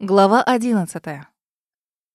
Глава 11.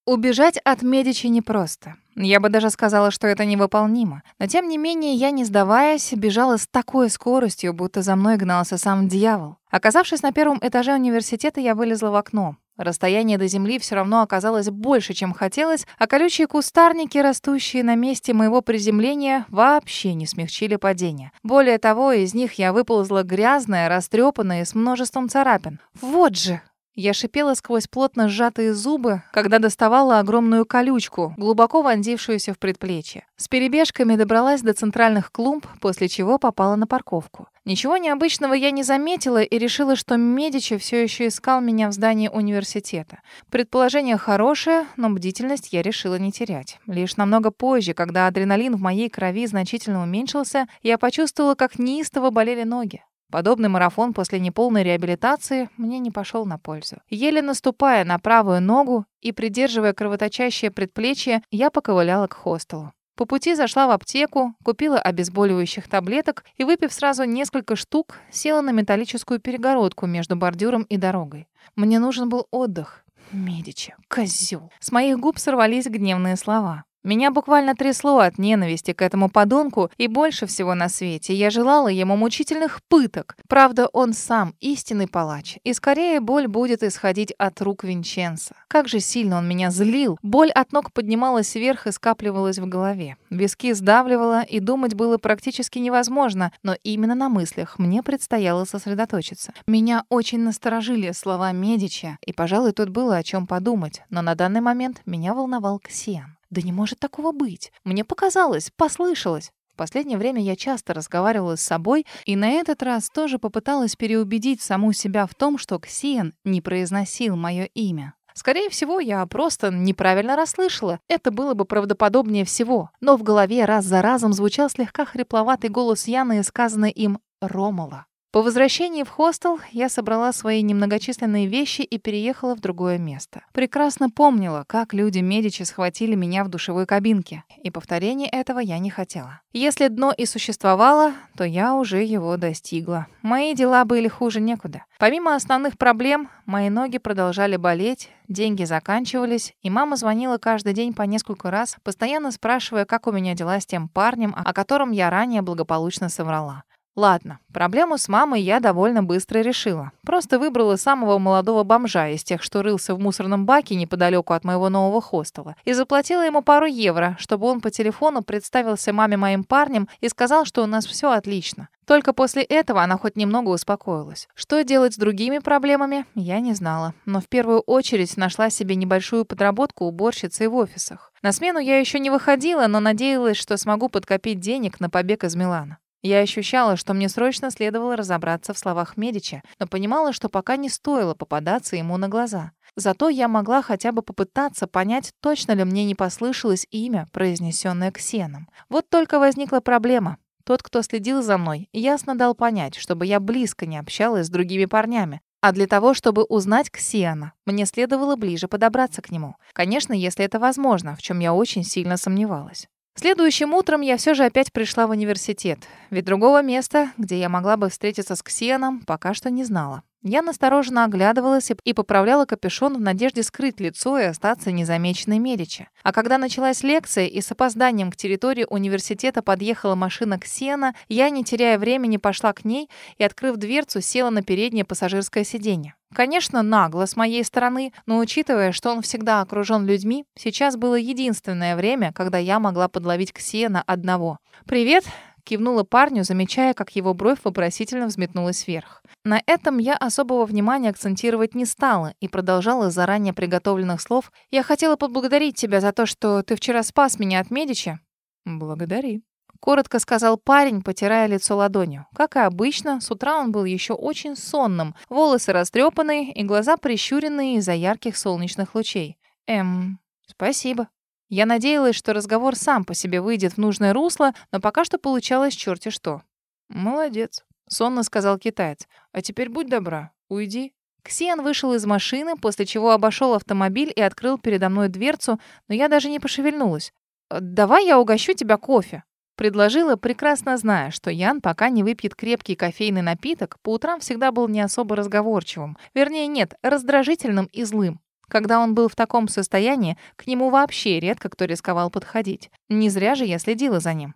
Убежать от Медичи непросто. Я бы даже сказала, что это невыполнимо. Но тем не менее, я, не сдаваясь, бежала с такой скоростью, будто за мной гнался сам дьявол. Оказавшись на первом этаже университета, я вылезла в окно. Расстояние до земли все равно оказалось больше, чем хотелось, а колючие кустарники, растущие на месте моего приземления, вообще не смягчили падение. Более того, из них я выползла грязная, растрепанная, с множеством царапин. Вот же! Я шипела сквозь плотно сжатые зубы, когда доставала огромную колючку, глубоко вонзившуюся в предплечье. С перебежками добралась до центральных клумб, после чего попала на парковку. Ничего необычного я не заметила и решила, что Медичи все еще искал меня в здании университета. Предположение хорошее, но бдительность я решила не терять. Лишь намного позже, когда адреналин в моей крови значительно уменьшился, я почувствовала, как неистово болели ноги. Подобный марафон после неполной реабилитации мне не пошел на пользу. Еле наступая на правую ногу и придерживая кровоточащее предплечье, я поковыляла к хостелу. По пути зашла в аптеку, купила обезболивающих таблеток и, выпив сразу несколько штук, села на металлическую перегородку между бордюром и дорогой. Мне нужен был отдых. Медичи, козел. С моих губ сорвались гневные слова. Меня буквально трясло от ненависти к этому подонку, и больше всего на свете я желала ему мучительных пыток. Правда, он сам истинный палач, и скорее боль будет исходить от рук Винченца. Как же сильно он меня злил. Боль от ног поднималась вверх и скапливалась в голове. Виски сдавливала, и думать было практически невозможно, но именно на мыслях мне предстояло сосредоточиться. Меня очень насторожили слова Медича, и, пожалуй, тут было о чем подумать, но на данный момент меня волновал Ксен. Да не может такого быть. Мне показалось, послышалось. В последнее время я часто разговаривала с собой, и на этот раз тоже попыталась переубедить саму себя в том, что Ксиен не произносил мое имя. Скорее всего, я просто неправильно расслышала. Это было бы правдоподобнее всего. Но в голове раз за разом звучал слегка хрипловатый голос Яны и сказанное им «Ромала». По возвращении в хостел я собрала свои немногочисленные вещи и переехала в другое место. Прекрасно помнила, как люди Медичи схватили меня в душевой кабинке, и повторения этого я не хотела. Если дно и существовало, то я уже его достигла. Мои дела были хуже некуда. Помимо основных проблем, мои ноги продолжали болеть, деньги заканчивались, и мама звонила каждый день по несколько раз, постоянно спрашивая, как у меня дела с тем парнем, о котором я ранее благополучно соврала. Ладно, проблему с мамой я довольно быстро решила. Просто выбрала самого молодого бомжа из тех, что рылся в мусорном баке неподалеку от моего нового хостела, и заплатила ему пару евро, чтобы он по телефону представился маме моим парнем и сказал, что у нас все отлично. Только после этого она хоть немного успокоилась. Что делать с другими проблемами, я не знала. Но в первую очередь нашла себе небольшую подработку уборщицей в офисах. На смену я еще не выходила, но надеялась, что смогу подкопить денег на побег из Милана. Я ощущала, что мне срочно следовало разобраться в словах Медича, но понимала, что пока не стоило попадаться ему на глаза. Зато я могла хотя бы попытаться понять, точно ли мне не послышалось имя, произнесенное Ксеном. Вот только возникла проблема. Тот, кто следил за мной, ясно дал понять, чтобы я близко не общалась с другими парнями. А для того, чтобы узнать Ксиана, мне следовало ближе подобраться к нему. Конечно, если это возможно, в чем я очень сильно сомневалась. Следующим утром я все же опять пришла в университет, ведь другого места, где я могла бы встретиться с Ксеном, пока что не знала. Я настороженно оглядывалась и поправляла капюшон в надежде скрыть лицо и остаться незамеченной Медичи. А когда началась лекция и с опозданием к территории университета подъехала машина Ксена, я, не теряя времени, пошла к ней и, открыв дверцу, села на переднее пассажирское сиденье. Конечно, нагло с моей стороны, но учитывая, что он всегда окружен людьми, сейчас было единственное время, когда я могла подловить Ксена одного. «Привет!» — кивнула парню, замечая, как его бровь вопросительно взметнулась вверх. На этом я особого внимания акцентировать не стала и продолжала заранее приготовленных слов. «Я хотела поблагодарить тебя за то, что ты вчера спас меня от Медичи». «Благодари», Коротко сказал парень, потирая лицо ладонью. Как и обычно, с утра он был еще очень сонным. Волосы растрепанные и глаза прищуренные из-за ярких солнечных лучей. Эм, спасибо. Я надеялась, что разговор сам по себе выйдет в нужное русло, но пока что получалось черти что. «Молодец», — сонно сказал китаец. «А теперь будь добра, уйди». Ксен вышел из машины, после чего обошел автомобиль и открыл передо мной дверцу, но я даже не пошевельнулась. «Давай я угощу тебя кофе», Предложила, прекрасно зная, что Ян, пока не выпьет крепкий кофейный напиток, по утрам всегда был не особо разговорчивым. Вернее, нет, раздражительным и злым. Когда он был в таком состоянии, к нему вообще редко кто рисковал подходить. Не зря же я следила за ним.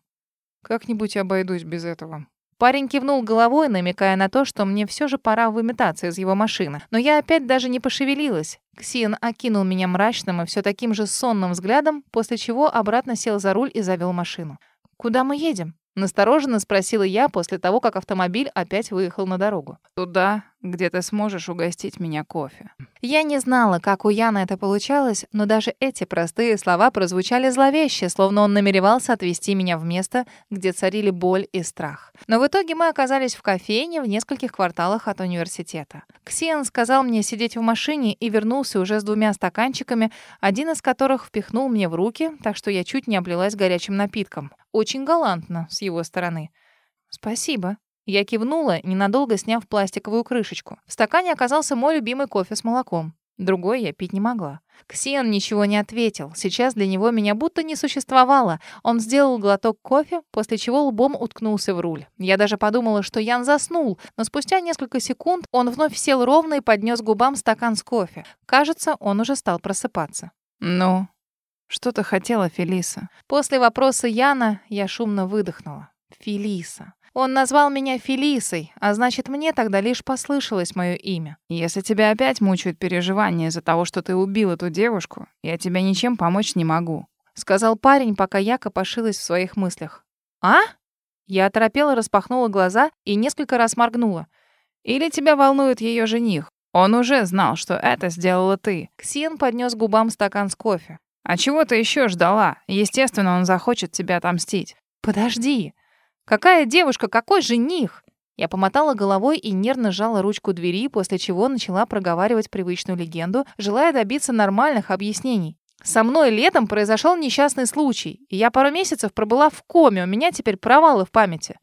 «Как-нибудь обойдусь без этого», Парень кивнул головой, намекая на то, что мне все же пора выметаться из его машины. Но я опять даже не пошевелилась. Ксин окинул меня мрачным и все таким же сонным взглядом, после чего обратно сел за руль и завел машину. «Куда мы едем?» Настороженно спросила я после того, как автомобиль опять выехал на дорогу. «Туда, где ты сможешь угостить меня кофе». Я не знала, как у Яна это получалось, но даже эти простые слова прозвучали зловеще, словно он намеревался отвезти меня в место, где царили боль и страх. Но в итоге мы оказались в кофейне в нескольких кварталах от университета. Ксен сказал мне сидеть в машине и вернулся уже с двумя стаканчиками, один из которых впихнул мне в руки, так что я чуть не облилась горячим напитком. Очень галантно с его стороны. «Спасибо», я кивнула, ненадолго сняв пластиковую крышечку. В стакане оказался мой любимый кофе с молоком. Другой я пить не могла. Ксен ничего не ответил. Сейчас для него меня будто не существовало. Он сделал глоток кофе, после чего лбом уткнулся в руль. Я даже подумала, что Ян заснул, но спустя несколько секунд он вновь сел ровно и поднес губам стакан с кофе. Кажется, он уже стал просыпаться. «Ну, что ты хотела, Фелиса?» После вопроса Яна я шумно выдохнула. «Фелиса». Он назвал меня Фелисой, а значит, мне тогда лишь послышалось мое имя. Если тебя опять мучают переживания из-за того, что ты убил эту девушку, я тебе ничем помочь не могу», — сказал парень, пока я копошилась в своих мыслях. «А?» Я оторопела, распахнула глаза и несколько раз моргнула. «Или тебя волнует ее жених? Он уже знал, что это сделала ты». Ксен поднес губам стакан с кофе. «А чего ты еще ждала? Естественно, он захочет тебя отомстить». «Подожди!» Какая девушка, какой жених? Я помотала головой и нервно сжала ручку двери, после чего начала проговаривать привычную легенду, желая добиться нормальных объяснений. Со мной летом произошел несчастный случай, и я пару месяцев пробыла в коме, у меня теперь провалы в памяти.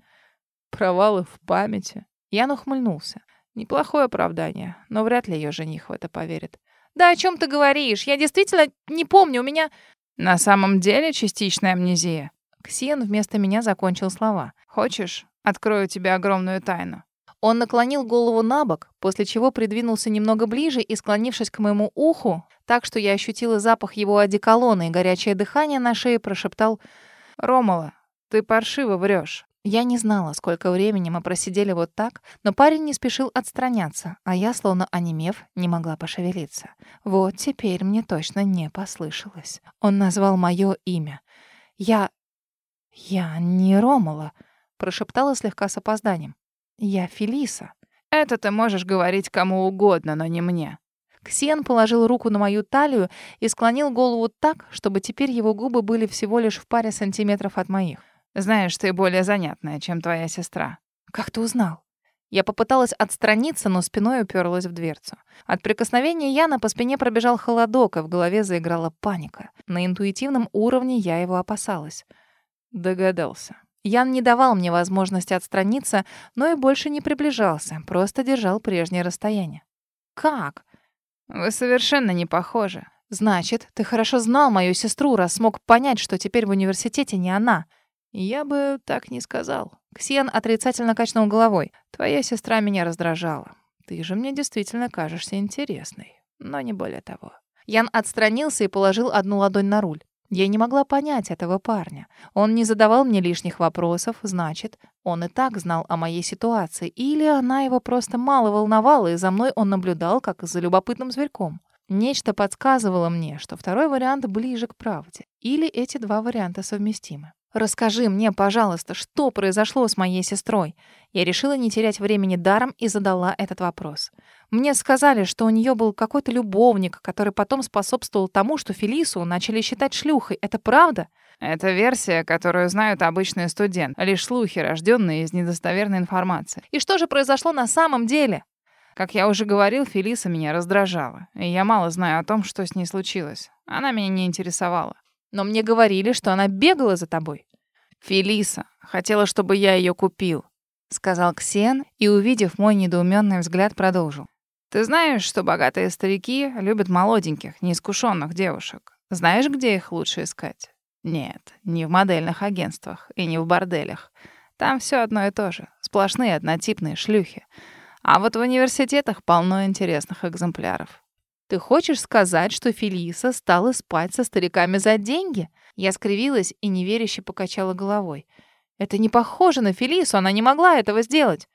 Провалы в памяти? Я ухмыльнулся. Неплохое оправдание, но вряд ли ее жених в это поверит. Да о чем ты говоришь? Я действительно не помню, у меня... На самом деле частичная амнезия. Ксен вместо меня закончил слова. «Хочешь, открою тебе огромную тайну?» Он наклонил голову на бок, после чего придвинулся немного ближе и, склонившись к моему уху, так что я ощутила запах его одеколона и горячее дыхание на шее, прошептал «Ромала, ты паршиво врешь. Я не знала, сколько времени мы просидели вот так, но парень не спешил отстраняться, а я, словно онемев, не могла пошевелиться. Вот теперь мне точно не послышалось. Он назвал мое имя. Я «Я не Ромала», — прошептала слегка с опозданием. «Я Фелиса». «Это ты можешь говорить кому угодно, но не мне». Ксен положил руку на мою талию и склонил голову так, чтобы теперь его губы были всего лишь в паре сантиметров от моих. «Знаешь, ты более занятная, чем твоя сестра». «Как ты узнал?» Я попыталась отстраниться, но спиной уперлась в дверцу. От прикосновения Яна по спине пробежал холодок, а в голове заиграла паника. На интуитивном уровне я его опасалась. Догадался. Ян не давал мне возможности отстраниться, но и больше не приближался, просто держал прежнее расстояние. «Как?» «Вы совершенно не похожи». «Значит, ты хорошо знал мою сестру, раз смог понять, что теперь в университете не она». «Я бы так не сказал». Ксен отрицательно качнул головой. «Твоя сестра меня раздражала. Ты же мне действительно кажешься интересной, но не более того». Ян отстранился и положил одну ладонь на руль. Я не могла понять этого парня. Он не задавал мне лишних вопросов, значит, он и так знал о моей ситуации. Или она его просто мало волновала, и за мной он наблюдал, как за любопытным зверьком. Нечто подсказывало мне, что второй вариант ближе к правде. Или эти два варианта совместимы. «Расскажи мне, пожалуйста, что произошло с моей сестрой?» Я решила не терять времени даром и задала этот вопрос. Мне сказали, что у нее был какой-то любовник, который потом способствовал тому, что Фелису начали считать шлюхой. Это правда? Это версия, которую знают обычные студенты, лишь слухи, рожденные из недостоверной информации. И что же произошло на самом деле? Как я уже говорил, Фелиса меня раздражала, и я мало знаю о том, что с ней случилось. Она меня не интересовала. Но мне говорили, что она бегала за тобой. Фелиса хотела, чтобы я ее купил, сказал Ксен и, увидев мой недоуменный взгляд, продолжил. Ты знаешь, что богатые старики любят молоденьких, неискушенных девушек. Знаешь, где их лучше искать? Нет, не в модельных агентствах и не в борделях. Там все одно и то же. Сплошные однотипные шлюхи. А вот в университетах полно интересных экземпляров. Ты хочешь сказать, что Фелиса стала спать со стариками за деньги? Я скривилась и неверяще покачала головой. Это не похоже на Фелису, она не могла этого сделать.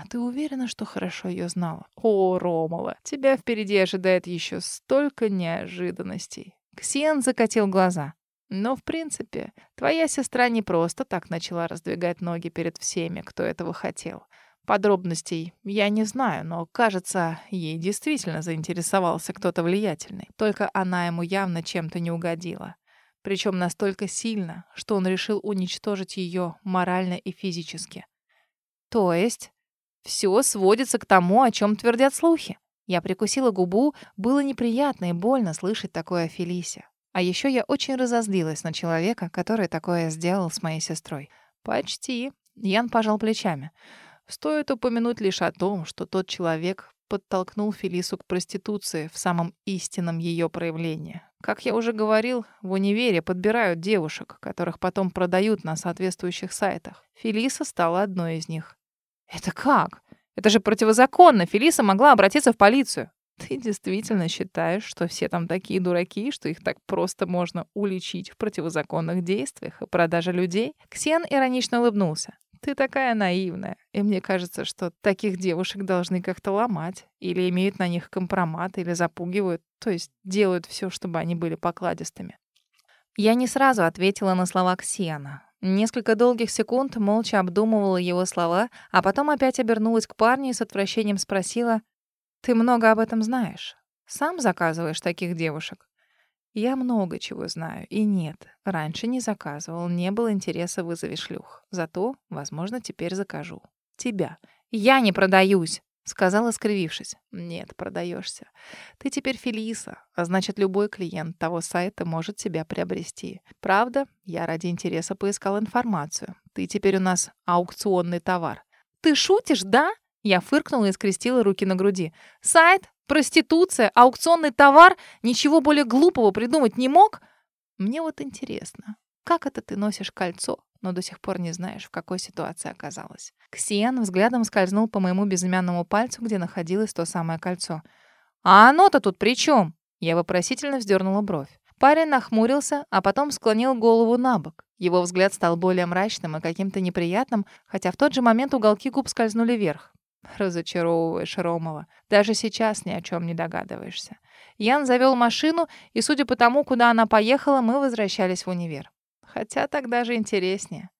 А ты уверена, что хорошо ее знала? О, Ромала, тебя впереди ожидает еще столько неожиданностей. Ксен закатил глаза. Но, в принципе, твоя сестра не просто так начала раздвигать ноги перед всеми, кто этого хотел. Подробностей я не знаю, но, кажется, ей действительно заинтересовался кто-то влиятельный. Только она ему явно чем-то не угодила. Причем настолько сильно, что он решил уничтожить ее морально и физически. То есть все сводится к тому, о чем твердят слухи. Я прикусила губу, было неприятно и больно слышать такое о Фелисе. А еще я очень разозлилась на человека, который такое сделал с моей сестрой. «Почти», — Ян пожал плечами. Стоит упомянуть лишь о том, что тот человек подтолкнул Фелису к проституции в самом истинном ее проявлении. Как я уже говорил, в универе подбирают девушек, которых потом продают на соответствующих сайтах. Фелиса стала одной из них. «Это как? Это же противозаконно. Фелиса могла обратиться в полицию». Ты действительно считаешь, что все там такие дураки, что их так просто можно уличить в противозаконных действиях и продаже людей? Ксен иронично улыбнулся. Ты такая наивная, и мне кажется, что таких девушек должны как-то ломать, или имеют на них компромат, или запугивают, то есть делают все, чтобы они были покладистыми. Я не сразу ответила на слова Ксена. Несколько долгих секунд молча обдумывала его слова, а потом опять обернулась к парню и с отвращением спросила, «Ты много об этом знаешь? Сам заказываешь таких девушек?» Я много чего знаю. И нет, раньше не заказывал, не было интереса вызови шлюх. Зато, возможно, теперь закажу. Тебя. Я не продаюсь, сказала, скривившись. Нет, продаешься. Ты теперь Фелиса, а значит, любой клиент того сайта может тебя приобрести. Правда, я ради интереса поискал информацию. Ты теперь у нас аукционный товар. Ты шутишь, да? Я фыркнула и скрестила руки на груди. Сайт Проституция, аукционный товар, ничего более глупого придумать не мог? Мне вот интересно, как это ты носишь кольцо, но до сих пор не знаешь, в какой ситуации оказалась? Ксиан взглядом скользнул по моему безымянному пальцу, где находилось то самое кольцо. «А оно-то тут при чем? Я вопросительно вздернула бровь. Парень нахмурился, а потом склонил голову на бок. Его взгляд стал более мрачным и каким-то неприятным, хотя в тот же момент уголки губ скользнули вверх. Разочаровываешь Ромова. Даже сейчас ни о чем не догадываешься. Ян завел машину, и, судя по тому, куда она поехала, мы возвращались в универ. Хотя так даже интереснее.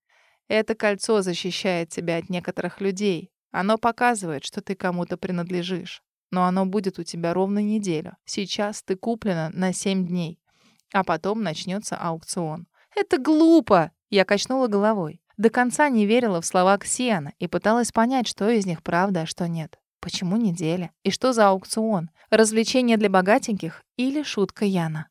Это кольцо защищает тебя от некоторых людей. Оно показывает, что ты кому-то принадлежишь. Но оно будет у тебя ровно неделю. Сейчас ты куплена на семь дней. А потом начнется аукцион. «Это глупо!» Я качнула головой. До конца не верила в слова Ксиана и пыталась понять, что из них правда, а что нет. Почему неделя? И что за аукцион? Развлечение для богатеньких или шутка Яна?